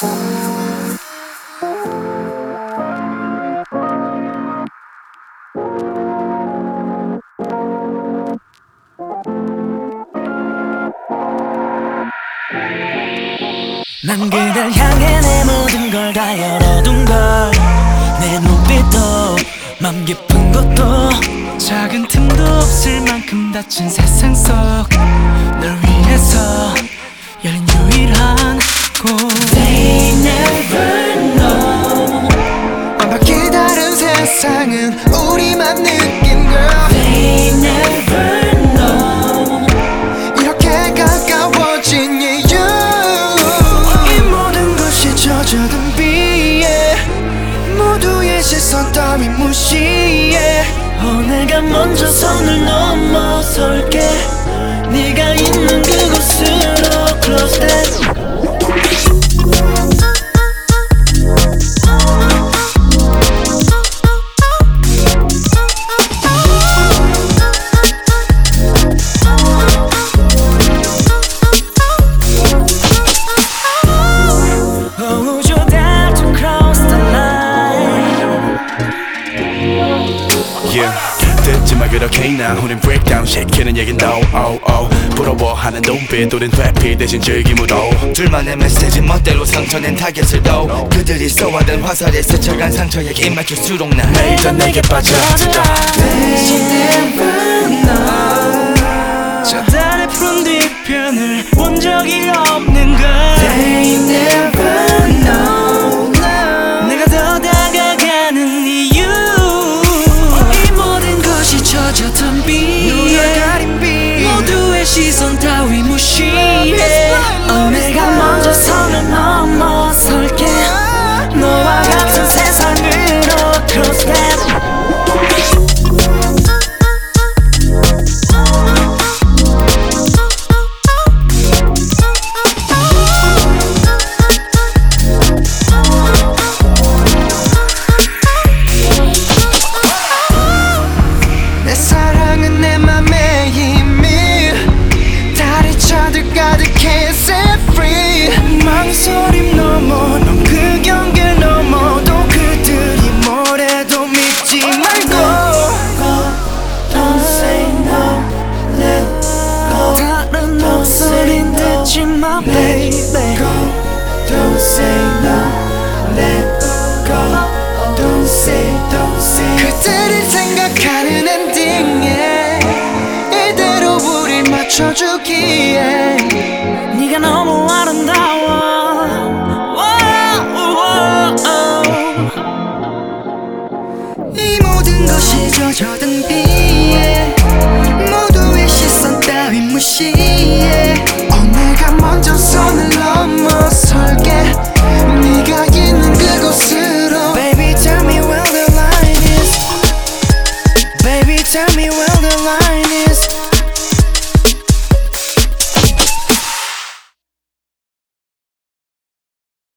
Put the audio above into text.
난 그댈 향해 내 모든 걸 다 열어둔 걸 내 눈빛도 맘 깊은 것도 작은 틈도 없을 만큼 닫힌 세상 속. 널 위해서 열린 유일한 곳 따위 무시해. 어, 내가 먼저 선을 넘어설게. 네가 있는 그곳 듣지마 그렇게 나? 우린 breakdown 시키는 얘긴 no oh oh 부러워하는 눈빛 우린 회피 대신 즐김으로 둘만의 메시지 멋대로 상처낸 타겟을 도 그들이 쏘아든 화살에 스쳐간 상처에 입 맞출수록 난 매일 더 내게 빠져 따 baby Don't say no. Let go. Don't say don't say. 그들이 생각하는 엔딩에 이대로 우릴 맞춰주기에 네가 너무 아름다워. 이 모든 것이 젖어든 비에 모두의 시선 따위 무시해 어 내가 먼저 선을 넘어